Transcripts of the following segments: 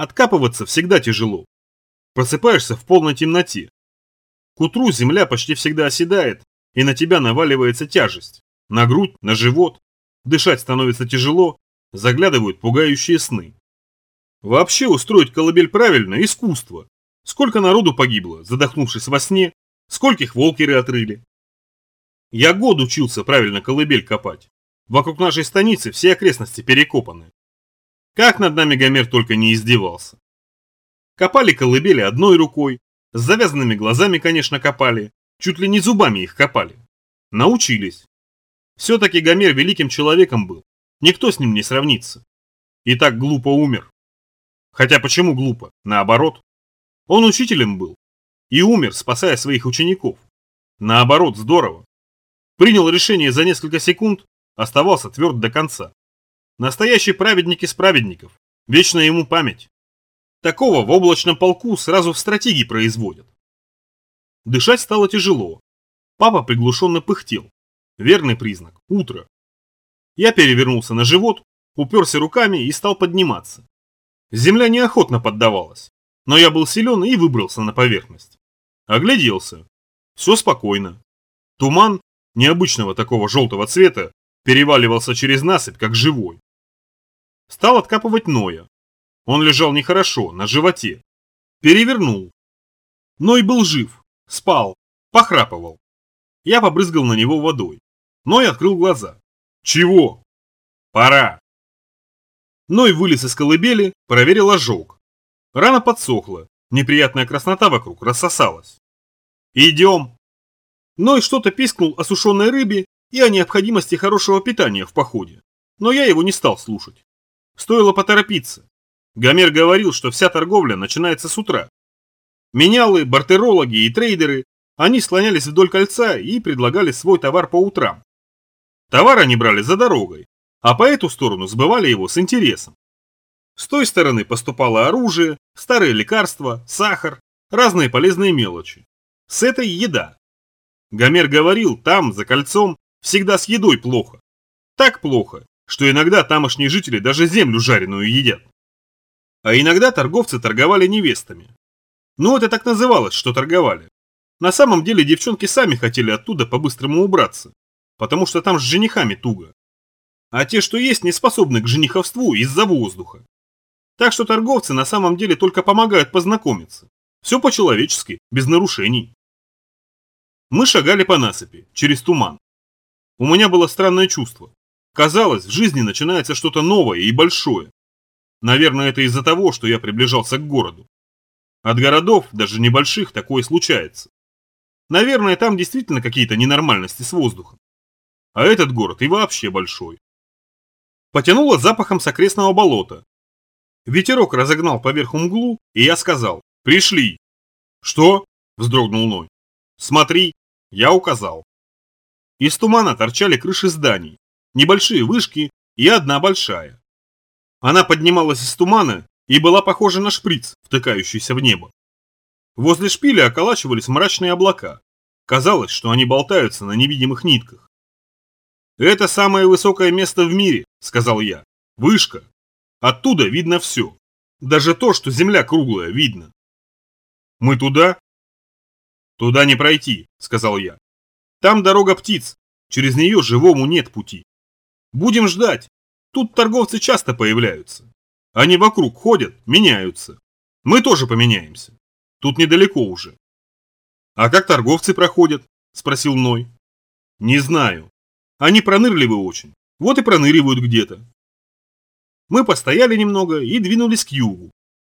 Откапываться всегда тяжело. Просыпаешься в полной темноте. К утру земля почти всегда оседает, и на тебя наваливается тяжесть. На грудь, на живот. Дышать становится тяжело, заглядывают пугающие сны. Вообще устроить колыбель правильно – искусство. Сколько народу погибло, задохнувшись во сне, скольких волкеры отрыли. Я год учился правильно колыбель копать. Вокруг нашей станицы все окрестности перекопаны. Как над нами Гомер только не издевался. Копали колыбели одной рукой, с завязанными глазами, конечно, копали, чуть ли не зубами их копали. Научились. Все-таки Гомер великим человеком был, никто с ним не сравнится. И так глупо умер. Хотя почему глупо? Наоборот. Он учителем был. И умер, спасая своих учеников. Наоборот, здорово. Принял решение за несколько секунд, оставался тверд до конца. Настоящий праведник из праведников. Вечная ему память. Такого в облачном полку сразу в стратегии производят. Дышать стало тяжело. Папа приглушенно пыхтел. Верный признак. Утро. Я перевернулся на живот, уперся руками и стал подниматься. Земля неохотно поддавалась, но я был силен и выбрался на поверхность. Огляделся. Все спокойно. Туман, необычного такого желтого цвета, переваливался через насыпь, как живой. Стал откапывать Ноя. Он лежал нехорошо, на животе. Перевернул. Ной был жив, спал, похрапывал. Я побрызгал на него водой. Ной открыл глаза. Чего? Пора. Ной вылез из колыбели, проверил ожог. Рана подсохла, неприятная краснота вокруг рассосалась. «Идем!» Ной что-то пискнул о сушеной рыбе и о необходимости хорошего питания в походе, но я его не стал слушать. Стоило поторопиться. Гомер говорил, что вся торговля начинается с утра. Менялы, бартерологи и трейдеры, они слонялись вдоль кольца и предлагали свой товар по утрам. Товар они брали за дорогой, а по эту сторону сбывали его с интересом. С той стороны поступало оружие, старые лекарства, сахар, разные полезные мелочи. С этой еда. Гомер говорил, там, за кольцом, всегда с едой плохо. Так плохо, что иногда тамошние жители даже землю жареную едят. А иногда торговцы торговали невестами. Ну это так называлось, что торговали. На самом деле девчонки сами хотели оттуда по-быстрому убраться, потому что там с женихами туго. А те, что есть, не способны к жениховству из-за воздуха. Так что торговцы на самом деле только помогают познакомиться. Все по-человечески, без нарушений. Мы шагали по насыпи, через туман. У меня было странное чувство. Казалось, в жизни начинается что-то новое и большое. Наверное, это из-за того, что я приближался к городу. От городов, даже небольших, такое случается. Наверное, там действительно какие-то ненормальности с воздухом. А этот город и вообще большой. Потянуло запахом с окрестного болота. Ветерок разогнал поверх мглу, и я сказал «Пришли». «Что?» – вздрогнул Ной. «Смотри», – я указал. Из тумана торчали крыши зданий, небольшие вышки и одна большая. Она поднималась из тумана и была похожа на шприц, втыкающийся в небо. Возле шпиля околачивались мрачные облака. Казалось, что они болтаются на невидимых нитках. «Это самое высокое место в мире», — сказал я. «Вышка. Оттуда видно все. Даже то, что земля круглая, видно». «Мы туда?» «Туда не пройти», — сказал я. «Там дорога птиц. Через нее живому нет пути. Будем ждать. Тут торговцы часто появляются. Они вокруг ходят, меняются. Мы тоже поменяемся. Тут недалеко уже». «А как торговцы проходят?» – спросил Ной. «Не знаю. Они пронырливы очень. Вот и проныривают где-то. Мы постояли немного и двинулись к югу.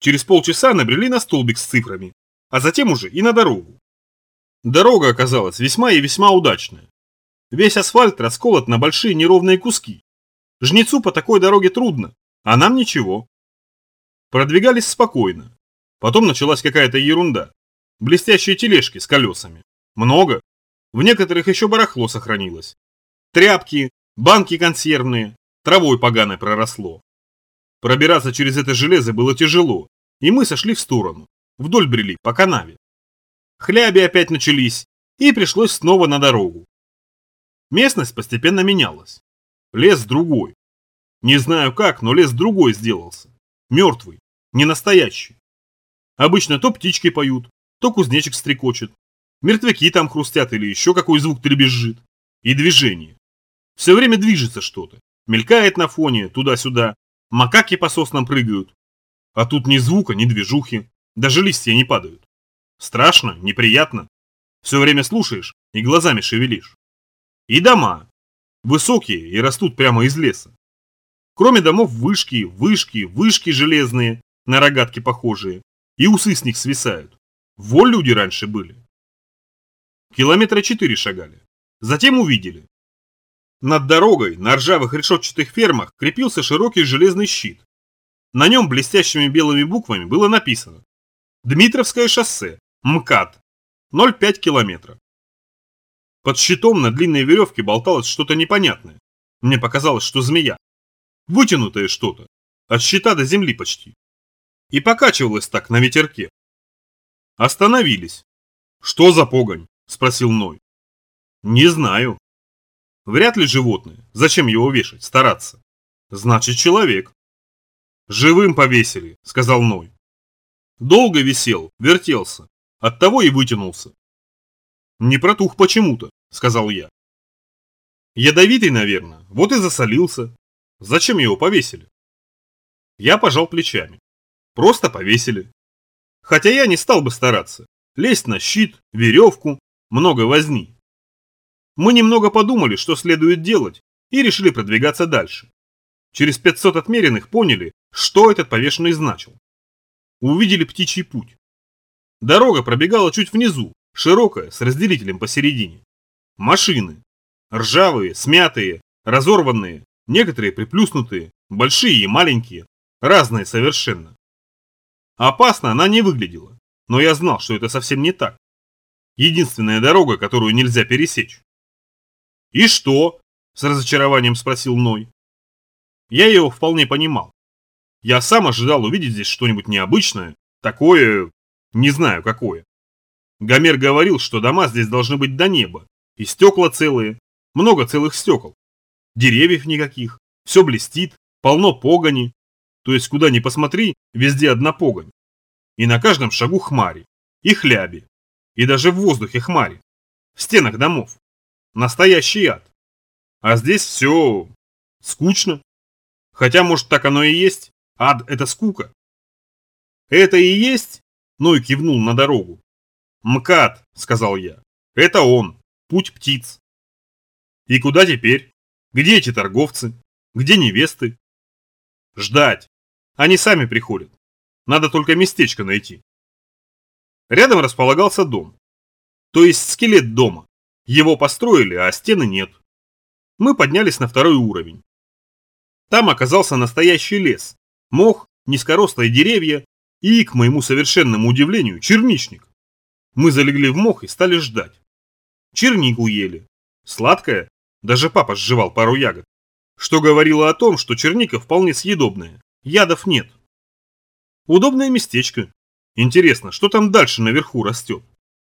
Через полчаса набрели на столбик с цифрами, а затем уже и на дорогу. Дорога оказалась весьма и весьма удачная. Весь асфальт расколот на большие неровные куски. Жнецу по такой дороге трудно, а нам ничего. Продвигались спокойно. Потом началась какая-то ерунда. Блестящие тележки с колесами. Много. В некоторых еще барахло сохранилось. Тряпки, банки консервные, травой поганой проросло. Пробираться через это железо было тяжело, и мы сошли в сторону, вдоль брели, по канаве. Хляби опять начались, и пришлось снова на дорогу. Местность постепенно менялась. Лес другой. Не знаю как, но лес другой сделался. Мертвый. не настоящий. Обычно то птички поют, то кузнечик стрекочет, мертвяки там хрустят или еще какой звук требезжит. И движение. Все время движется что-то, мелькает на фоне, туда-сюда, макаки по соснам прыгают. А тут ни звука, ни движухи, даже листья не падают. Страшно, неприятно. Все время слушаешь и глазами шевелишь. И дома. Высокие и растут прямо из леса. Кроме домов вышки, вышки, вышки железные, на рогатки похожие, и усы с них свисают. Во люди раньше были. Километра четыре шагали. Затем увидели. Над дорогой на ржавых решетчатых фермах крепился широкий железный щит. На нем блестящими белыми буквами было написано «Дмитровское шоссе, МКАД, 0,5 километра». Под щитом на длинной веревке болталось что-то непонятное. Мне показалось, что змея. Вытянутое что-то. От щита до земли почти. И покачивалось так на ветерке. Остановились. «Что за погонь?» – спросил Ной. «Не знаю». «Вряд ли животное. Зачем его вешать, стараться?» «Значит, человек». «Живым повесили», – сказал Ной. Долго висел, вертелся. Оттого и вытянулся. «Не протух почему-то», – сказал я. «Ядовитый, наверное, вот и засолился. Зачем его повесили?» Я пожал плечами. Просто повесили. Хотя я не стал бы стараться. Лезть на щит, веревку, много возни. Мы немного подумали, что следует делать, и решили продвигаться дальше. Через 500 отмеренных поняли, что этот повешенный значил. Увидели птичий путь. Дорога пробегала чуть внизу, широкая, с разделителем посередине. Машины. Ржавые, смятые, разорванные, некоторые приплюснутые, большие и маленькие, разные совершенно. Опасно она не выглядела, но я знал, что это совсем не так. Единственная дорога, которую нельзя пересечь. «И что?» – с разочарованием спросил Ной. Я его вполне понимал. Я сам ожидал увидеть здесь что-нибудь необычное, такое... не знаю какое. Гомер говорил, что дома здесь должны быть до неба, и стекла целые, много целых стекол. Деревьев никаких, все блестит, полно погони, то есть куда ни посмотри, везде одна погонь. И на каждом шагу хмари, и хляби, и даже в воздухе хмари, в стенах домов. Настоящий ад. А здесь все скучно. Хотя, может, так оно и есть. Ад – это скука. Это и есть? Ной кивнул на дорогу. МКАД, сказал я. Это он, путь птиц. И куда теперь? Где эти торговцы? Где невесты? Ждать. Они сами приходят. Надо только местечко найти. Рядом располагался дом. То есть скелет дома. Его построили, а стены нет. Мы поднялись на второй уровень. Там оказался настоящий лес. Мох, низкорослые деревья и, к моему совершенному удивлению, черничник. Мы залегли в мох и стали ждать. Чернику ели. Сладкая, даже папа сживал пару ягод. Что говорило о том, что черника вполне съедобная. Ядов нет. Удобное местечко. Интересно, что там дальше наверху растет?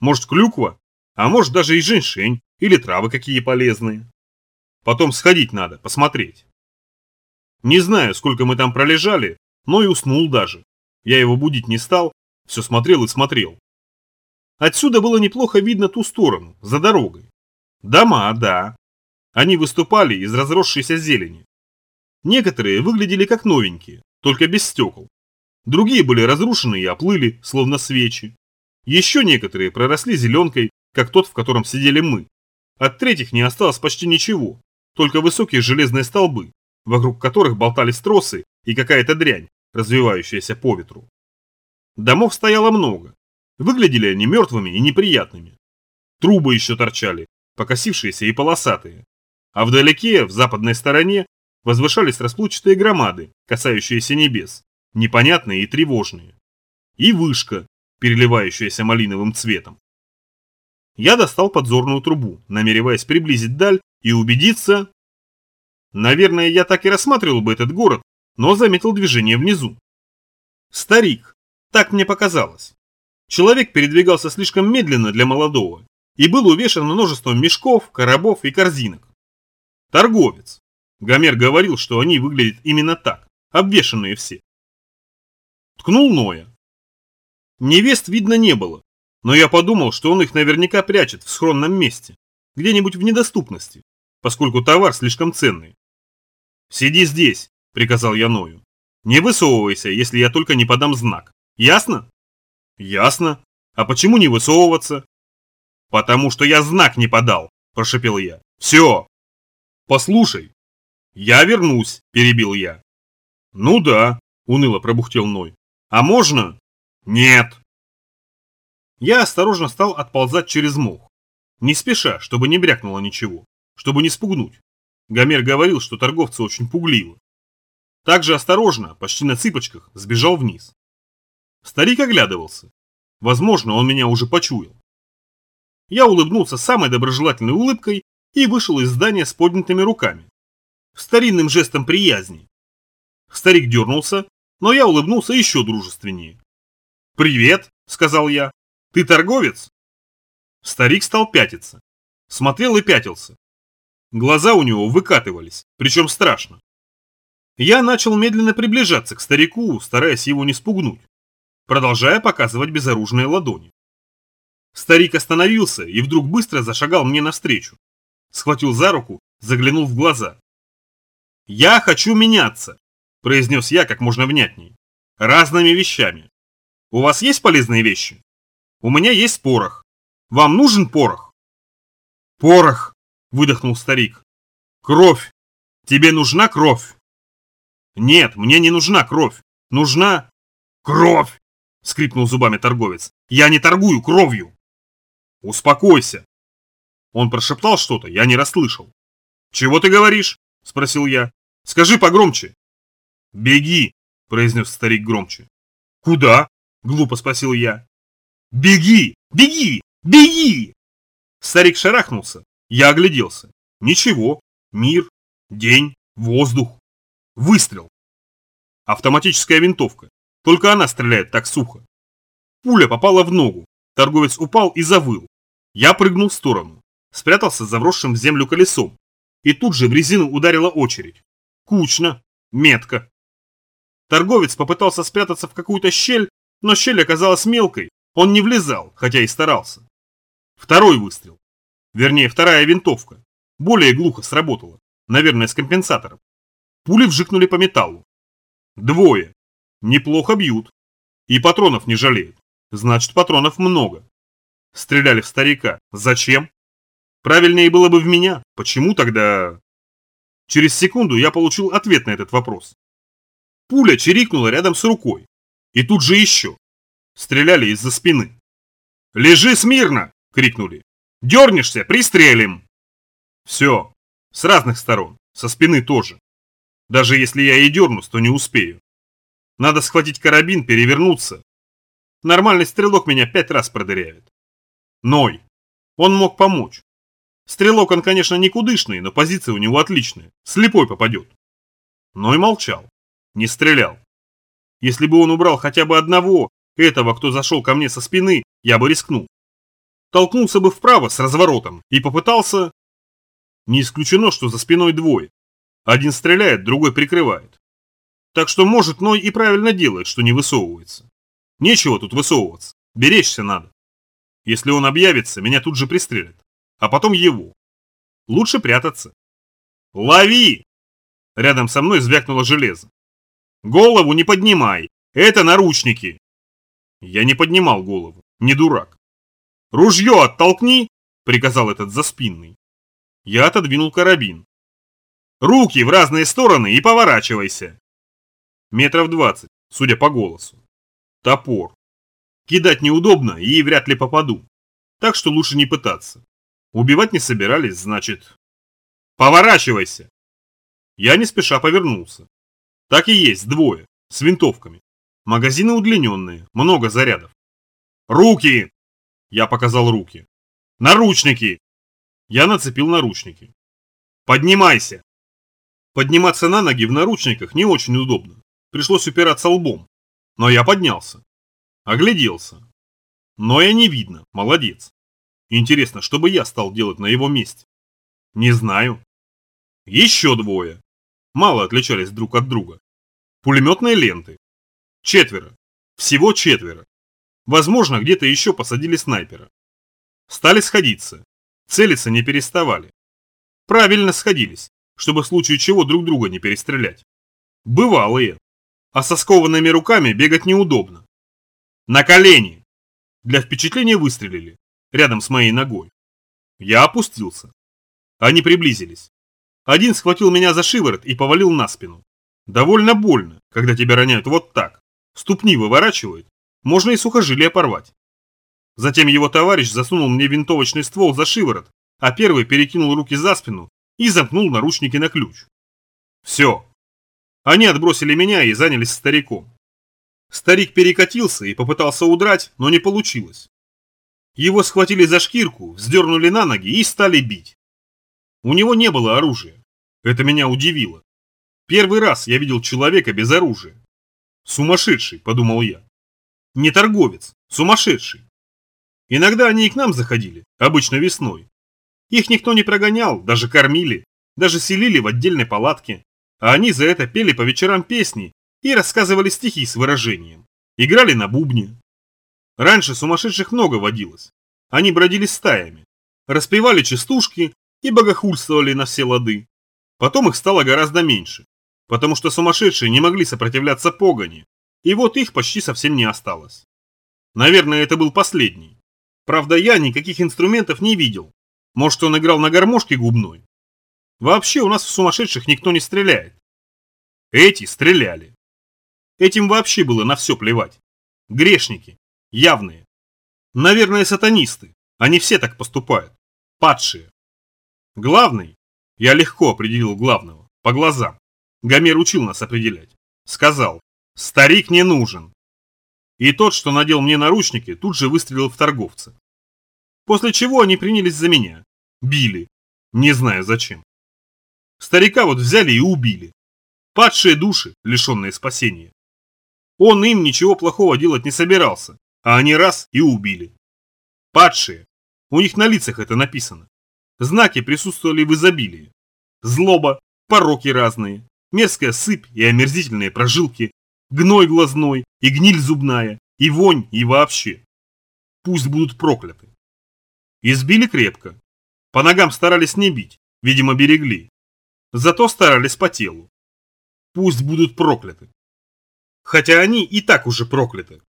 Может клюква? А может даже и женьшень, или травы какие полезные. Потом сходить надо, посмотреть. Не знаю, сколько мы там пролежали, но и уснул даже. Я его будить не стал, все смотрел и смотрел. Отсюда было неплохо видно ту сторону, за дорогой. Дома, да. Они выступали из разросшейся зелени. Некоторые выглядели как новенькие, только без стекол. Другие были разрушены и оплыли, словно свечи. Еще некоторые проросли зеленкой, как тот, в котором сидели мы. От третьих не осталось почти ничего, только высокие железные столбы, вокруг которых болтались тросы и какая-то дрянь, развивающаяся по ветру. Домов стояло много. Выглядели они мертвыми и неприятными. Трубы еще торчали, покосившиеся и полосатые. А вдалеке, в западной стороне, возвышались расплывчатые громады, касающиеся небес, непонятные и тревожные. И вышка, переливающаяся малиновым цветом. Я достал подзорную трубу, намереваясь приблизить даль и убедиться... Наверное, я так и рассматривал бы этот город, но заметил движение внизу. Старик. Так мне показалось. Человек передвигался слишком медленно для молодого и был увешан множеством мешков, коробов и корзинок. Торговец. Гомер говорил, что они выглядят именно так, обвешанные все. Ткнул Ноя. Невест видно не было, но я подумал, что он их наверняка прячет в схронном месте, где-нибудь в недоступности, поскольку товар слишком ценный. «Сиди здесь», — приказал я Ною. «Не высовывайся, если я только не подам знак. Ясно?» «Ясно. А почему не высовываться?» «Потому что я знак не подал», – прошепел я. «Все!» «Послушай!» «Я вернусь», – перебил я. «Ну да», – уныло пробухтел Ной. «А можно?» «Нет». Я осторожно стал отползать через мох. Не спеша, чтобы не брякнуло ничего, чтобы не спугнуть. Гомер говорил, что торговцы очень пугливы. Также осторожно, почти на цыпочках, сбежал вниз. Старик оглядывался. Возможно, он меня уже почуял. Я улыбнулся самой доброжелательной улыбкой и вышел из здания с поднятыми руками. Старинным жестом приязни. Старик дернулся, но я улыбнулся еще дружественнее. «Привет», — сказал я. «Ты торговец?» Старик стал пятиться. Смотрел и пятился. Глаза у него выкатывались, причем страшно. Я начал медленно приближаться к старику, стараясь его не спугнуть, продолжая показывать безоружные ладони. Старик остановился и вдруг быстро зашагал мне навстречу. Схватил за руку, заглянул в глаза. «Я хочу меняться», – произнес я как можно внятней. «Разными вещами. У вас есть полезные вещи? У меня есть порох. Вам нужен порох?» «Порох!» – выдохнул старик. «Кровь! Тебе нужна кровь?» «Нет, мне не нужна кровь. Нужна...» «Кровь!» – скрипнул зубами торговец. «Я не торгую кровью!» «Успокойся!» Он прошептал что-то, я не расслышал. «Чего ты говоришь?» – спросил я. «Скажи погромче». «Беги!» – произнес старик громче. «Куда?» – глупо спросил я. «Беги! Беги! Беги!» Старик шарахнулся. Я огляделся. Ничего. Мир, день, воздух. Выстрел. Автоматическая винтовка. Только она стреляет так сухо. Пуля попала в ногу. Торговец упал и завыл. Я прыгнул в сторону, спрятался за вросшим в землю колесом, и тут же в резину ударила очередь. Кучно, метко. Торговец попытался спрятаться в какую-то щель, но щель оказалась мелкой, он не влезал, хотя и старался. Второй выстрел. Вернее, вторая винтовка. Более глухо сработала, наверное, с компенсатором. Пули вжикнули по металлу. Двое. Неплохо бьют. И патронов не жалеют. Значит, патронов много. Стреляли в старика. Зачем? Правильнее было бы в меня. Почему тогда... Через секунду я получил ответ на этот вопрос. Пуля чирикнула рядом с рукой. И тут же еще. Стреляли из-за спины. «Лежи смирно!» – крикнули. «Дернешься, пристрелим!» Все. С разных сторон. Со спины тоже. Даже если я и дернусь, то не успею. Надо схватить карабин, перевернуться. Нормальный стрелок меня пять раз продыряет. Ной. Он мог помочь. Стрелок он, конечно, никудышный, но позиция у него отличная. Слепой попадет. Ной молчал. Не стрелял. Если бы он убрал хотя бы одного, этого, кто зашел ко мне со спины, я бы рискнул. Толкнулся бы вправо с разворотом и попытался... Не исключено, что за спиной двое. Один стреляет, другой прикрывает. Так что, может, Ной и правильно делает, что не высовывается. Нечего тут высовываться, беречься надо. Если он объявится, меня тут же пристрелят. А потом его. Лучше прятаться. Лови! Рядом со мной звякнуло железо. Голову не поднимай, это наручники. Я не поднимал голову, не дурак. Ружье оттолкни, приказал этот заспинный. Я отодвинул карабин. Руки в разные стороны и поворачивайся. Метров двадцать, судя по голосу. Топор. Кидать неудобно и вряд ли попаду. Так что лучше не пытаться. Убивать не собирались, значит... Поворачивайся! Я не спеша повернулся. Так и есть, двое, с винтовками. Магазины удлиненные, много зарядов. Руки! Я показал руки. Наручники! Я нацепил наручники. Поднимайся! Подниматься на ноги в наручниках не очень удобно. Пришлось упираться лбом. Но я поднялся. Огляделся. Но я не видно, молодец. Интересно, что бы я стал делать на его месте? Не знаю. Еще двое. Мало отличались друг от друга. Пулеметные ленты. Четверо. Всего четверо. Возможно, где-то еще посадили снайпера. Стали сходиться. Целиться не переставали. Правильно сходились, чтобы в случае чего друг друга не перестрелять. Бывалые. А со скованными руками бегать неудобно. На колени! Для впечатления выстрелили, рядом с моей ногой. Я опустился. Они приблизились. Один схватил меня за шиворот и повалил на спину. Довольно больно, когда тебя роняют вот так. Ступни выворачивают, можно и сухожилие порвать. Затем его товарищ засунул мне винтовочный ствол за шиворот, а первый перекинул руки за спину и замкнул наручники на ключ. Все. Они отбросили меня и занялись стариком. Старик перекатился и попытался удрать, но не получилось. Его схватили за шкирку, вздернули на ноги и стали бить. У него не было оружия. Это меня удивило. Первый раз я видел человека без оружия. Сумасшедший, подумал я. Не торговец, сумасшедший. Иногда они и к нам заходили, обычно весной. Их никто не прогонял, даже кормили, даже селили в отдельной палатке. А они за это пели по вечерам песни и рассказывали стихи с выражением. Играли на бубне. Раньше сумасшедших много водилось. Они бродили стаями, распевали частушки и богохульствовали на все лады. Потом их стало гораздо меньше, потому что сумасшедшие не могли сопротивляться погоне, и вот их почти совсем не осталось. Наверное, это был последний. Правда, я никаких инструментов не видел. Может, он играл на гармошке губной. Вообще у нас в сумасшедших никто не стреляет. Эти стреляли. Этим вообще было на все плевать. Грешники. Явные. Наверное, сатанисты. Они все так поступают. Падшие. Главный, я легко определил главного, по глазам. Гомер учил нас определять. Сказал, старик не нужен. И тот, что надел мне наручники, тут же выстрелил в торговца. После чего они принялись за меня. Били. Не знаю зачем. Старика вот взяли и убили. Падшие души, лишенные спасения. Он им ничего плохого делать не собирался, а они раз и убили. Падшие. У них на лицах это написано. Знаки присутствовали в изобилии. Злоба, пороки разные, мерзкая сыпь и омерзительные прожилки, гной глазной и гниль зубная, и вонь, и вообще. Пусть будут прокляты. Избили крепко. По ногам старались не бить, видимо берегли. Зато старались по телу. Пусть будут прокляты. Хотя они и так уже прокляты.